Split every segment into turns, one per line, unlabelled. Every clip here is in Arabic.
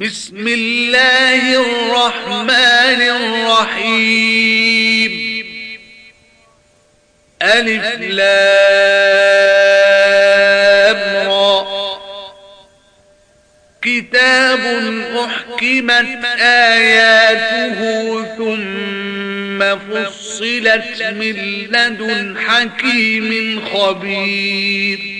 بسم الله الرحمن الرحيم الف لام را كتاب احكمت آياته ثم فصلت من لدن حكيم خبير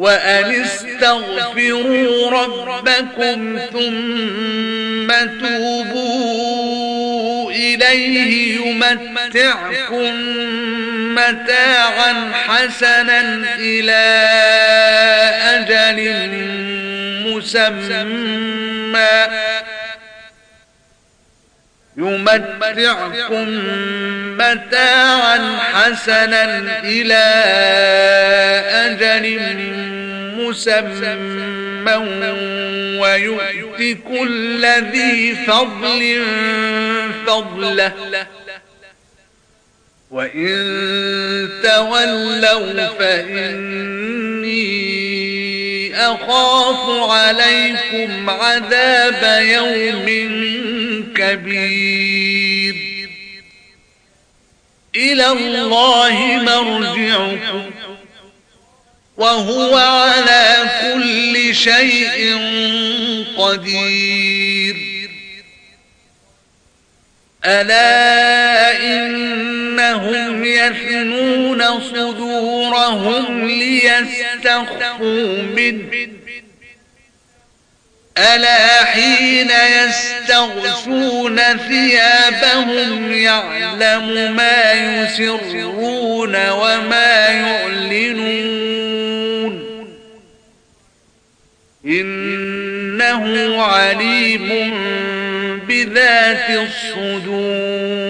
وأن استغفروا ربكم ثم توبوا إليه يمتعكم متاعا حسنا إلى أجل مسمى يمتعكم متاعا حسنا إلى أجل مسمى ويؤتي كل ذي فضل فضله وإن تولوا فإني أخاف عليكم عذاب يوم كبير إلى الله مرجعكم وهو على كل شيء قدير ألا إن هم يثنون صدورهم ليستخفوا منه ألا حين يستغسون ثيابهم يعلم ما يسرون وما يعلنون إنه عليم بذات الصدور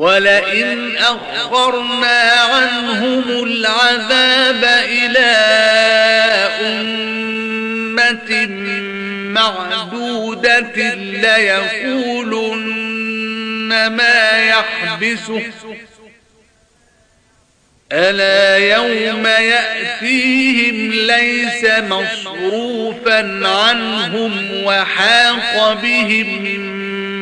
ولئن أخرنا عنهم العذاب إلى أمة معدودة ليقولن ما يحبسه ألا يوم يأتيهم ليس مصروفا عنهم وحاق بهم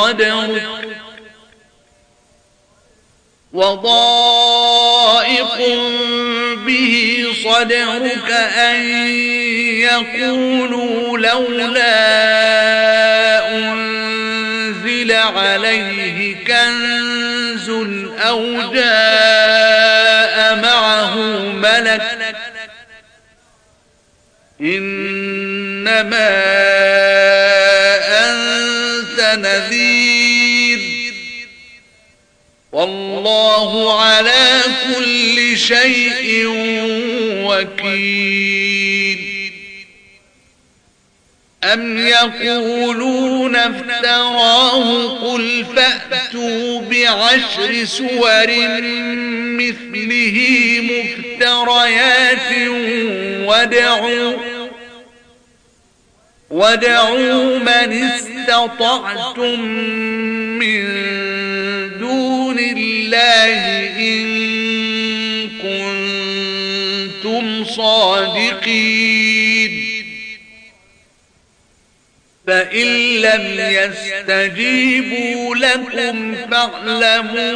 صدرك وضائق به صدرك أن يقولوا لولا أنزل عليه كنز أو جاء معه ملك إنما نذير والله على كل شيء وكيل أم يقولون افتراه قل فأتوا بعشر سور مثله مفتريات ودعوا ودعوا من استطعتم من دون الله إن كنتم صادقين فإن لم يستجيبوا لكم فاعلموا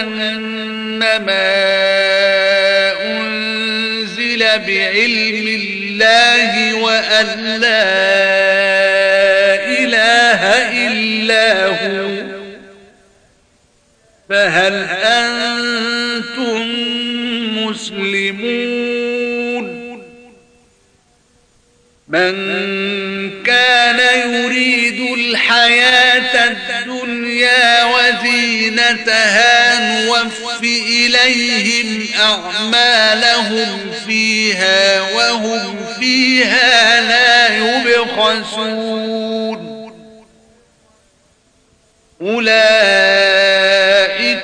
أنما بعلم الله وأن لا إله إلا هو فهل أنتم مسلمون من كان يريد الحياة الدنيا وزينتها نوف إليهم أعمالهم فيها وهم فيها لا يبخسون أولئك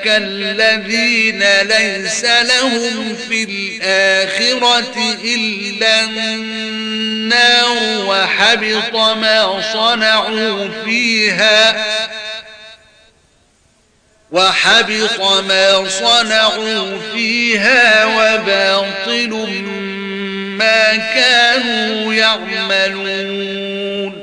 الذين ليس لهم في الآخرة إلا النار وحبط ما صنعوا فيها وحبط وحبط ما صنعوا فيها وباطل ما كانوا يعملون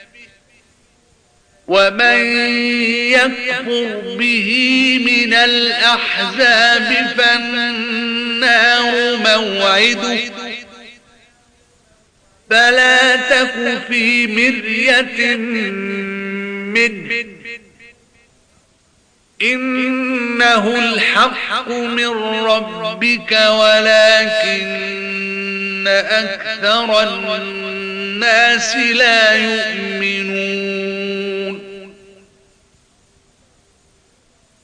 ومن يكفر به من الأحزاب فالنار موعده فلا تك في مرية من إنه الحق من ربك ولكن أكثر الناس لا يؤمنون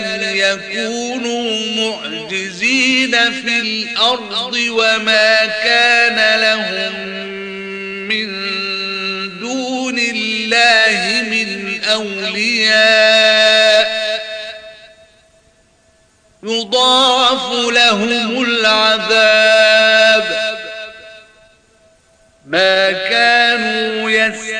لم يكونوا معجزين في الأرض وما كان لهم من دون الله من أولياء يضاعف لهم العذاب ما كان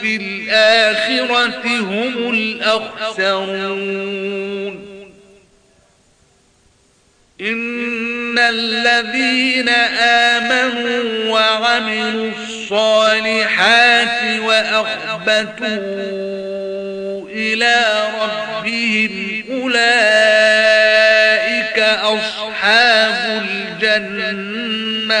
في الآخرة هم الأخسرون إن الذين آمنوا وعملوا الصالحات وأخبتوا إلى ربهم أولئك أصحاب الجنة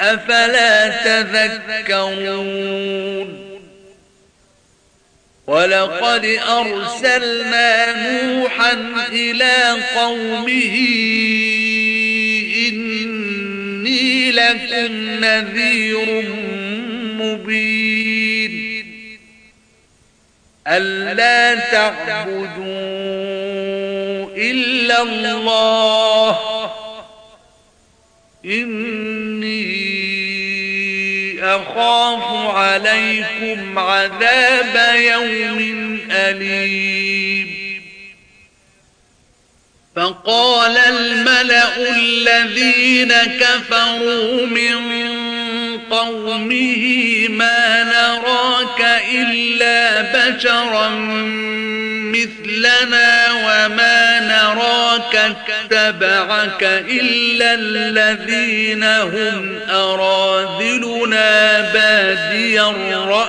أفلا تذكرون ولقد أرسلنا نوحا إلى قومه إني لكم نذير مبين ألا تعبدوا إلا الله إني أخاف عليكم عذاب يوم أليم فقال الملأ الذين كفروا من قومه ما نراك إلا بشرا مثلنا وما نراك اتبعك إلا الذين هم أراذلنا بادي الرأي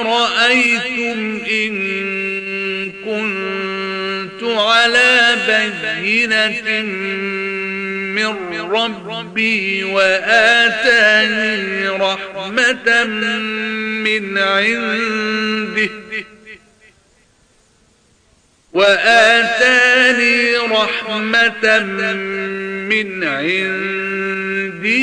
أَرَأَيْتُمْ إِن كُنتُ عَلَى بَيِّنَةٍ مِّن رَّبِّي وَآتَانِي رَحْمَةً مِّنْ عِندِهِ وآتاني رحمة من عنده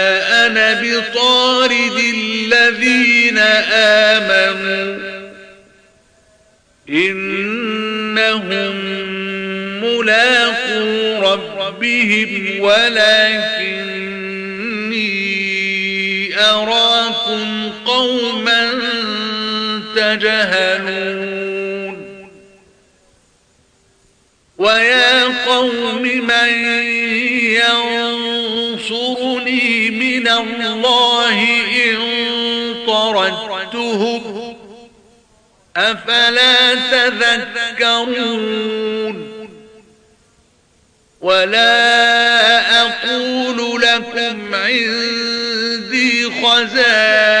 بطارد الذين آمنوا إنهم ملاقوا ربهم ولكني أراكم قوما تجهلون ويا قوم من ينظر الله إن طردتهم أفلا تذكرون ولا أقول لكم عندي خزائن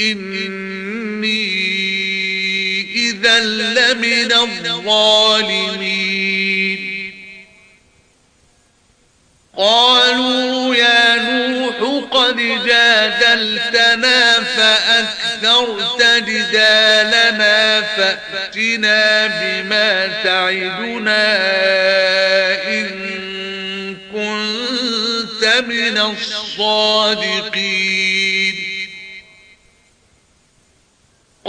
إني إذا لمن الظالمين قالوا يا نوح قد جادلتنا فأكثرت جدالنا فأتنا بما تعدنا إن كنت من الصادقين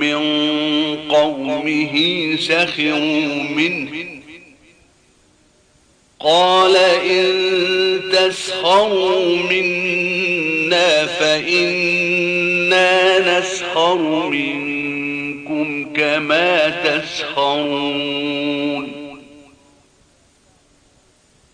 من قومه سخروا منه قال إن تسخروا منا فإنا نسخر منكم كما تسخرون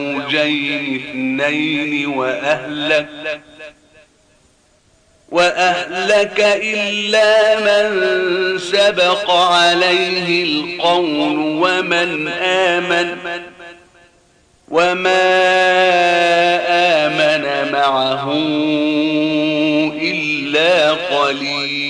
زوجين اثنين وأهلك وأهلك إلا من سبق عليه القول ومن آمن وما آمن معه إلا قليل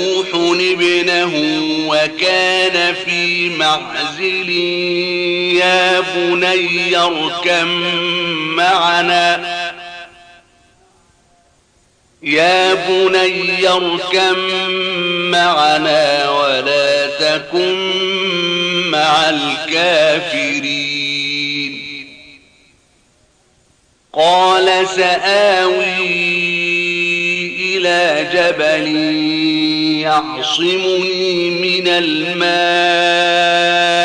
ابنه وكان في معزل يا بني اركم معنا يا بني اركم معنا ولا تكن مع الكافرين قال سآوي إلى جبلين يعصمني من الماء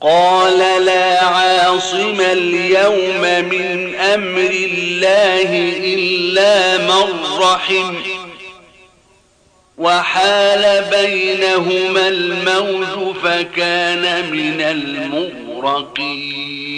قال لا عاصم اليوم من أمر الله إلا من رحم وحال بينهما الموت فكان من المغرقين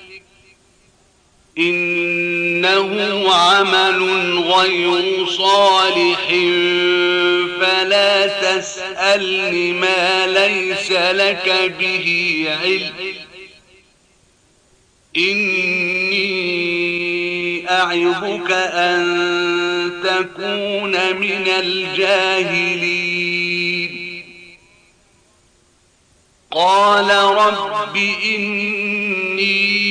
إنه عمل غير صالح فلا تسأل ما ليس لك به علم إني أعظك أن تكون من الجاهلين قال رب إني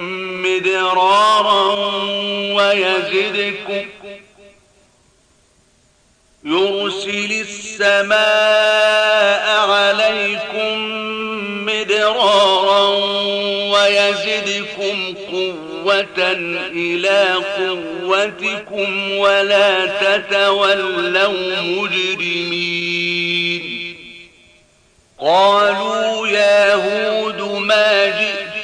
إدرارا ويزدكم يرسل السماء عليكم مدرارا ويزدكم قوة إلى قوتكم ولا تتولوا مجرمين قالوا يا هود ما جئ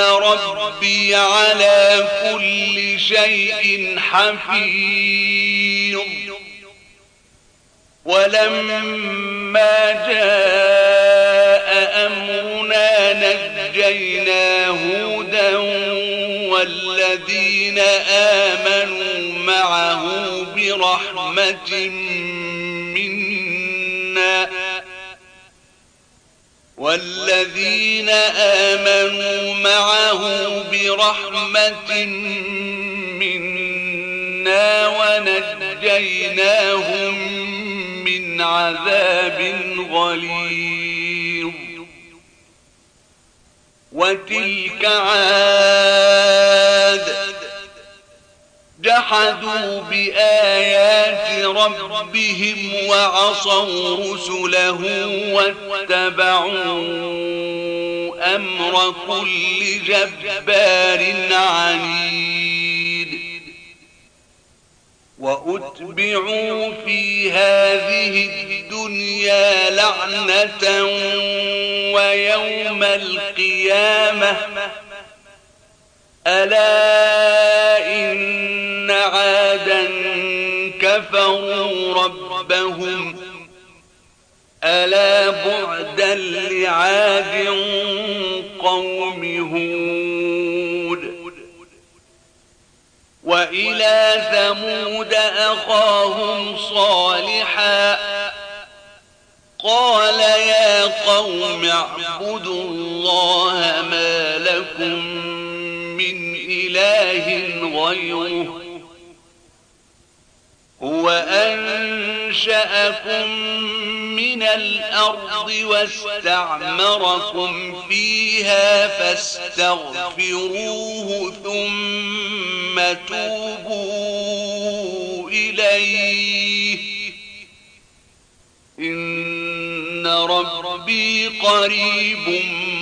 ان ربي على كل شيء حفيظ ولما جاء امرنا نجينا هودا والذين امنوا معه برحمه منه والذين آمنوا معه برحمة منا ونجيناهم من عذاب غليظ وتلك عاد جحدوا بآيات ربهم وعصوا رسله واتبعوا أمر كل جبار عنيد وأتبعوا في هذه الدنيا لعنة ويوم القيامة ألا إن عادا كفروا ربهم ألا بعدا لعاد قوم هود وإلى ثمود أخاهم صالحا قال يا قوم اعبدوا الله ما لكم غيره هو أنشأكم من الأرض واستعمركم فيها فاستغفروه ثم توبوا إليه إن ربي قريب مبين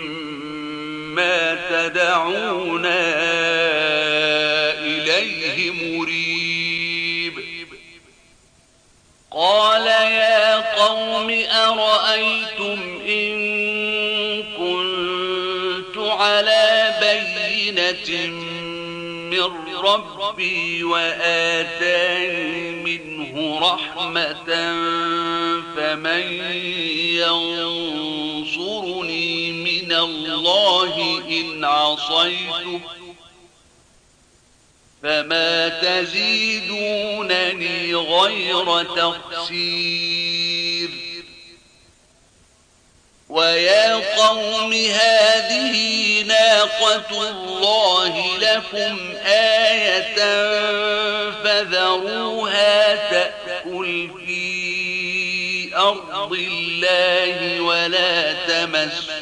دعونا إليه مريب قال يا قوم أرأيتم إن كنت على بينة من ربي وآتاني منه رحمة فمن ينظر من الله إن عصيت فما تزيدونني غير تقصير ويا قوم هذه ناقة الله لكم آية فذروها تأكل في أرض الله ولا تمس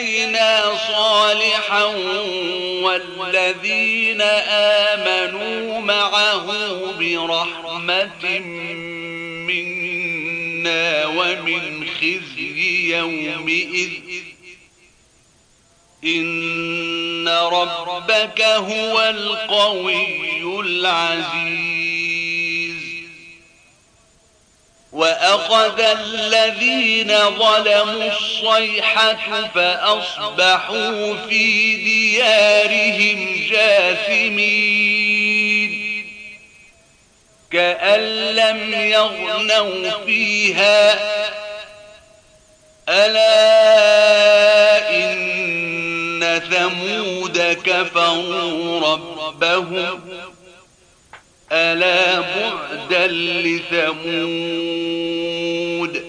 آتينا صالحا والذين آمنوا معه برحمة منا ومن خزي يومئذ إن ربك هو القوي العزيز وأخذ الذين ظلموا الصيحة فأصبحوا في ديارهم جاثمين كأن لم يغنوا فيها ألا إن ثمود كفروا ربهم ألا بعد ودا لثمود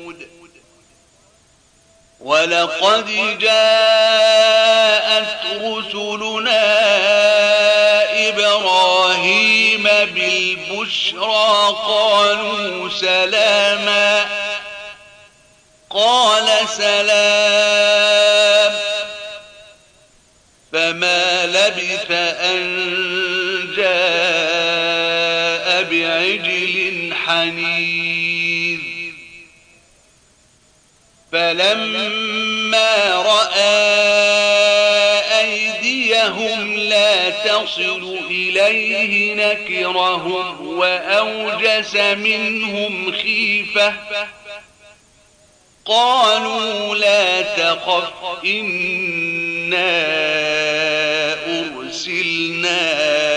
ولقد جاءت رسلنا إبراهيم بالبشرى قالوا سلاما قال سلام فلما رأى أيديهم لا تصل إليه نكرهم وأوجس منهم خيفة قالوا لا تخف إنا أرسلنا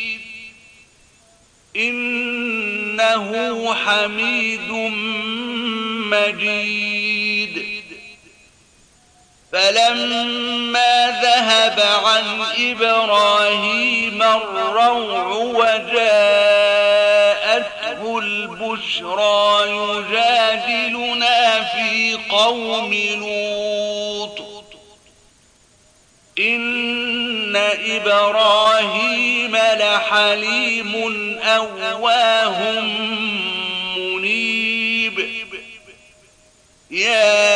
انه حميد مجيد فلما ذهب عن ابراهيم الروع وجاءته البشرى يجادلنا في قوم لوط ان ابراهيم لحليم اواه منيب يا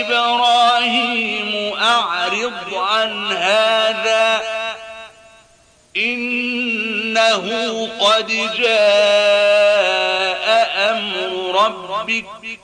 ابراهيم اعرض عن هذا انه قد جاء امر ربك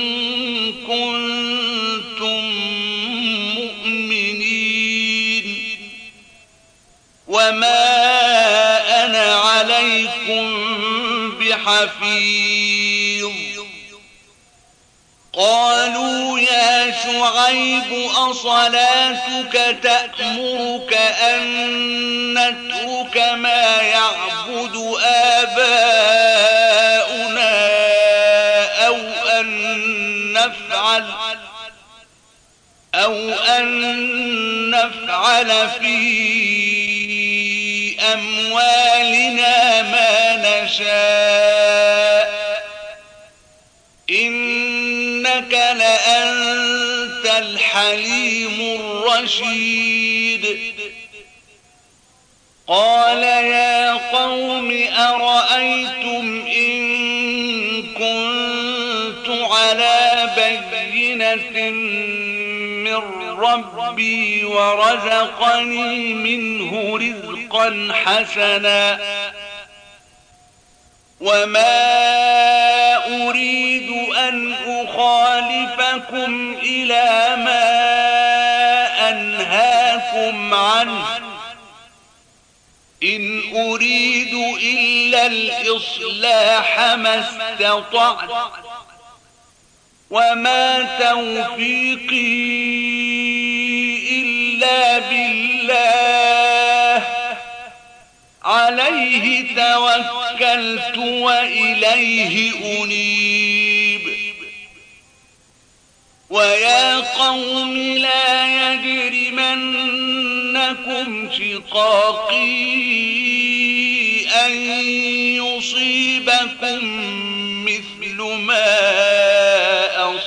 ما أنا عليكم بحفيظ قالوا يا شعيب أصلاتك تأمرك أن نترك ما يعبد آباؤنا أو أن نفعل أو أن نفعل فيه أموالنا ما نشاء إنك لأنت الحليم الرشيد قال يا قوم أرأيتم إن كنت على بينة من ربي ورزقني منه رزقا حسنا وما أريد أن أخالفكم إلى ما أنهاكم عنه إن أريد إلا الإصلاح ما استطعت وما توفيقي إلا بالله عليه توكلت وإليه أنيب ويا قوم لا يجرمنكم شقاقي أن يصيبكم مثل ما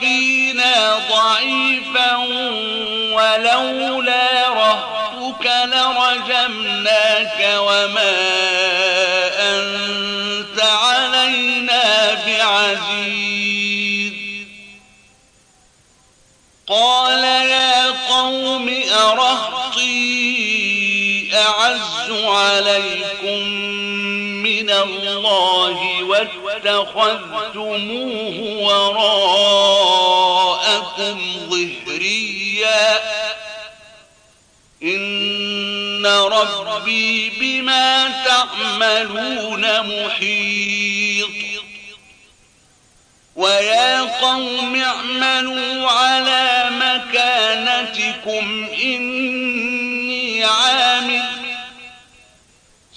فينا ضعيفا ولولا رهتك لرجمناك وما أنت علينا بعزيز قال يا قوم أرهطي أعز عليكم الله واتخذتموه وراءكم ظهريا إن ربي بما تعملون محيط ويا قوم اعملوا على مكانتكم إن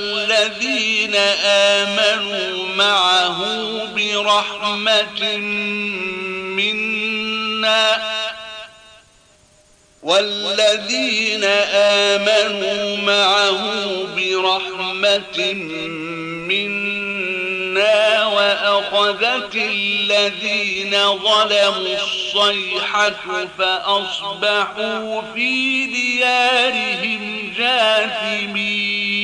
والذين آمنوا معه برحمة منا والذين آمنوا معه برحمة منا وأخذت الذين ظلموا الصيحة فأصبحوا في ديارهم جاثمين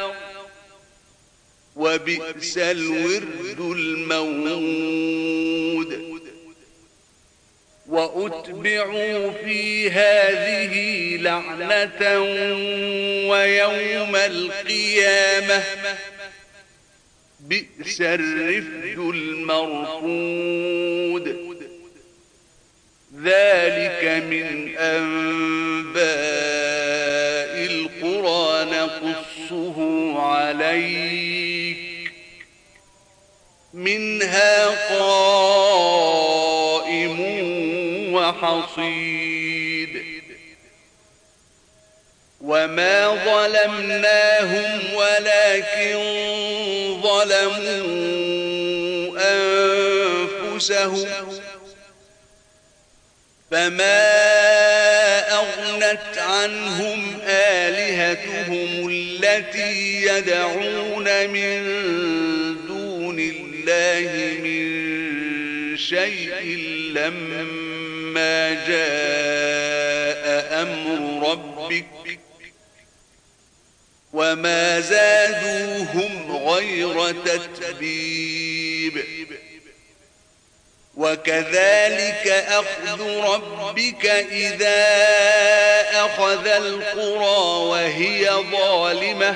وبئس الورد المود وأتبعوا في هذه لعنة ويوم القيامة بئس الرفد المرفود ذلك من أنباء القرى نقصه عليه منها قائم وحصيد وما ظلمناهم ولكن ظلموا أنفسهم فما أغنت عنهم آلهتهم التي يدعون من بالله من شيء لما جاء أمر ربك وما زادوهم غير تتبيب وكذلك أخذ ربك إذا أخذ القرى وهي ظالمة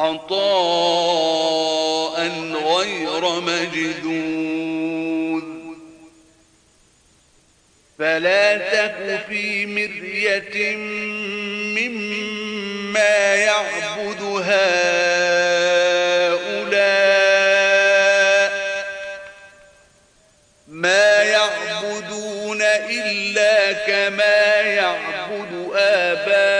عطاء غير مجدود فلا تك في مرية مما يعبد هؤلاء ما يعبدون إلا كما يعبد آباؤهم